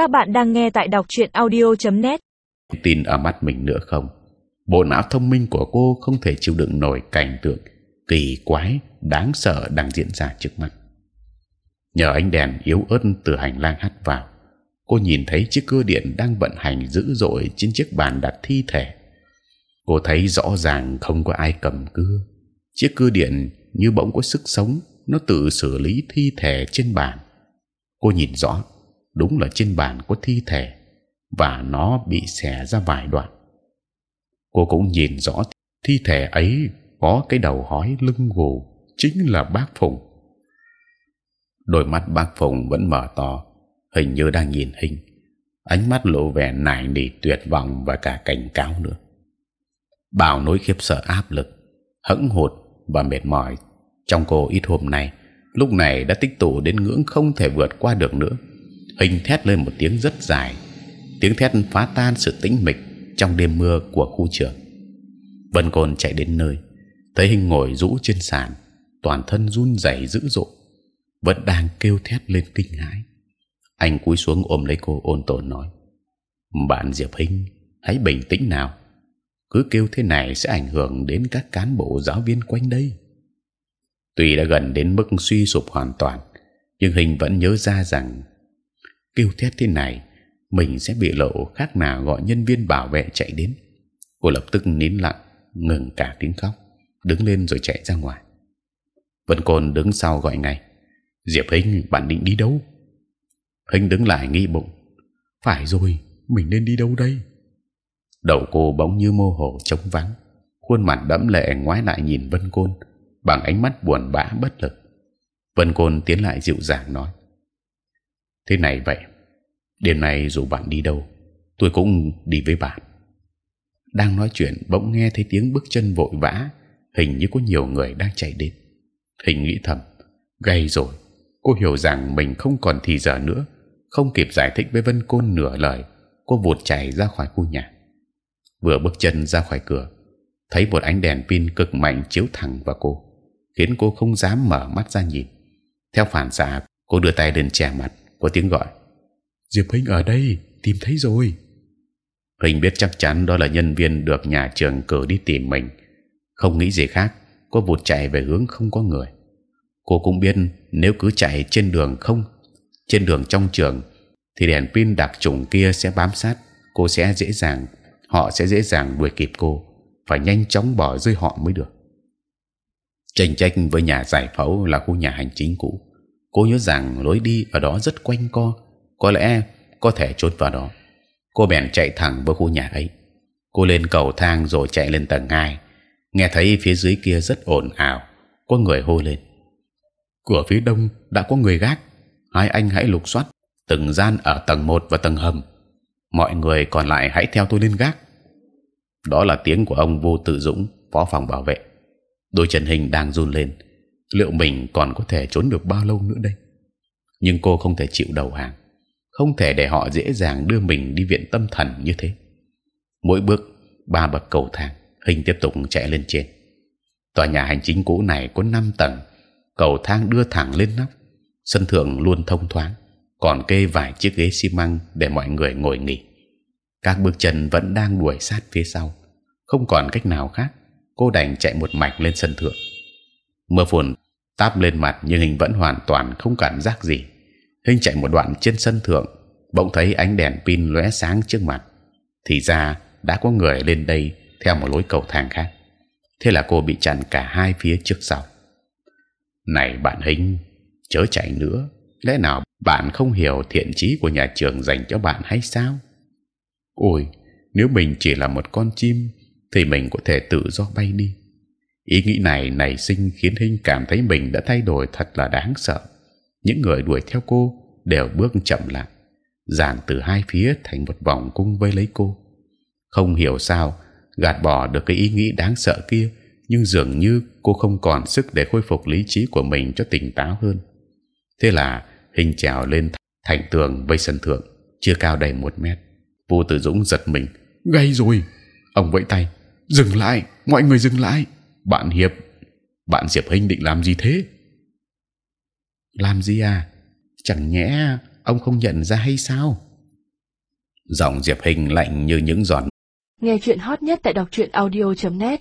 Các bạn đang nghe tại đọc truyện audio.net. tin ở mắt mình nữa không? Bộ não thông minh của cô không thể chịu đựng nổi cảnh tượng kỳ quái, đáng sợ đang diễn ra trước mắt. Nhờ ánh đèn yếu ớt từ hành lang hắt vào, cô nhìn thấy chiếc cưa điện đang vận hành dữ dội trên chiếc bàn đặt thi thể. Cô thấy rõ ràng không có ai cầm cưa. Chiếc cưa điện như bỗng có sức sống, nó tự xử lý thi thể trên bàn. Cô nhìn rõ, đúng là trên bàn có thi thể và nó bị xẻ ra vài đoạn. Cô cũng nhìn rõ thi thể ấy có cái đầu hói lưng gù, chính là bác Phùng. Đôi mắt bác Phùng vẫn mở to, hình như đang nhìn hình. Ánh mắt lộ vẻ nài nỉ tuyệt vọng và cả cảnh cáo nữa. Bảo nỗi khiếp sợ áp lực, hững hụt và mệt mỏi trong cô ít hôm nay, lúc này đã tích tụ đến ngưỡng không thể vượt qua được nữa. Hình thét lên một tiếng rất dài, tiếng thét phá tan sự tĩnh mịch trong đêm mưa của khu trường. Vân Côn chạy đến nơi, thấy hình ngồi rũ trên sàn, toàn thân run rẩy dữ dội, vẫn đang kêu thét lên kinh hãi. Anh cúi xuống ôm lấy cô ôn tồn nói: bạn Diệp Hinh, hãy bình tĩnh nào. Cứ kêu thế này sẽ ảnh hưởng đến các cán bộ giáo viên quanh đây. Tuy đã gần đến mức suy sụp hoàn toàn, nhưng Hình vẫn nhớ ra rằng kêu thét thế này mình sẽ bị lộ khác nào gọi nhân viên bảo vệ chạy đến. Cô lập tức nín lặng, ngừng cả tiếng khóc, đứng lên rồi chạy ra ngoài. Vân Côn đứng sau gọi ngay. Diệp Hinh, bạn định đi đâu? Hinh đứng lại nghĩ bụng. Phải rồi, mình nên đi đâu đây? Đầu cô bỗng như mơ hồ trống vắng, khuôn mặt đẫm lệ ngoái lại nhìn Vân Côn bằng ánh mắt buồn bã bất lực. Vân Côn tiến lại dịu dàng nói: thế này vậy, đêm nay dù bạn đi đâu, tôi cũng đi với bạn. Đang nói chuyện, bỗng nghe thấy tiếng bước chân vội vã, hình như có nhiều người đang chạy đến. Hình nghĩ thầm, gay rồi. Cô hiểu rằng mình không còn thì giờ nữa, không kịp giải thích với Vân Côn nửa lời, cô vụt chạy ra khỏi khu nhà. Vừa bước chân ra khỏi cửa, thấy một ánh đèn pin cực mạnh chiếu thẳng vào cô, khiến cô không dám mở mắt ra nhìn. Theo phản xạ, cô đưa tay lên che mặt, có tiếng gọi: Diệp Hinh ở đây, tìm thấy rồi. Hình biết chắc chắn đó là nhân viên được nhà trường cử đi tìm mình, không nghĩ gì khác, cô vụt chạy về hướng không có người. Cô cũng biết nếu cứ chạy trên đường không, trên đường trong trường, thì đèn pin đặc trùng kia sẽ bám sát, cô sẽ dễ dàng, họ sẽ dễ dàng đuổi kịp cô, phải nhanh chóng bỏ rơi họ mới được. Tranh trách với nhà giải phẫu là khu nhà hành chính cũ. Cô nhớ rằng lối đi ở đó rất quanh co, có lẽ có thể trốn vào đó. Cô bèn chạy thẳng vào khu nhà ấy. Cô lên cầu thang rồi chạy lên tầng 2 nghe thấy phía dưới kia rất ồn ào, có người hô lên. Cửa phía đông đã có người gác, hai anh hãy lục soát từng gian ở tầng 1 và tầng hầm. Mọi người còn lại hãy theo tôi lên gác. Đó là tiếng của ông Vô Tự Dũng, phó phòng bảo vệ. Đôi chân hình đang run lên. Liệu mình còn có thể trốn được bao lâu nữa đây? Nhưng cô không thể chịu đầu hàng, không thể để họ dễ dàng đưa mình đi viện tâm thần như thế. Mỗi bước ba bậc cầu thang, hình tiếp tục chạy lên trên. Tòa nhà hành chính cũ này có 5 tầng, cầu thang đưa thẳng lên nóc. Sân thượng luôn thông thoáng, còn kê vài chiếc ghế xi măng để mọi người ngồi nghỉ. Các bước chân vẫn đang đuổi sát phía sau, không còn cách nào khác. Cô đành chạy một mạch lên sân thượng. Mưa phùn táp lên mặt nhưng hình vẫn hoàn toàn không cảm giác gì. Hình chạy một đoạn trên sân thượng, bỗng thấy ánh đèn pin lóe sáng trước mặt. Thì ra đã có người lên đây theo một lối cầu thang khác. Thế là cô bị chặn cả hai phía trước sau. Này bạn Hình, chớ chạy nữa. Lẽ nào bạn không hiểu thiện chí của nhà trường dành cho bạn hay sao? Ôi, nếu mình chỉ là một con chim, thì mình có thể tự do bay đi. Ý nghĩ này nảy sinh khiến Hinh cảm thấy mình đã thay đổi thật là đáng sợ. Những người đuổi theo cô đều bước chậm lại, dàn từ hai phía thành một vòng cung vây lấy cô. Không hiểu sao gạt bỏ được cái ý nghĩ đáng sợ kia, nhưng dường như cô không còn sức để khôi phục lý trí của mình cho tỉnh táo hơn. Thế là hình trèo lên thành tường vây sân thượng, chưa cao đầy một mét. Vô Tử Dũng giật mình, gay rồi. Ông vẫy tay, dừng lại, mọi người dừng lại. Bạn Hiệp, bạn Diệp Hinh định làm gì thế? Làm gì à? Chẳng nhẽ ông không nhận ra hay sao? giọng diệp hình lạnh như những giọt nghe chuyện hot nhất tại đọc truyện audio .net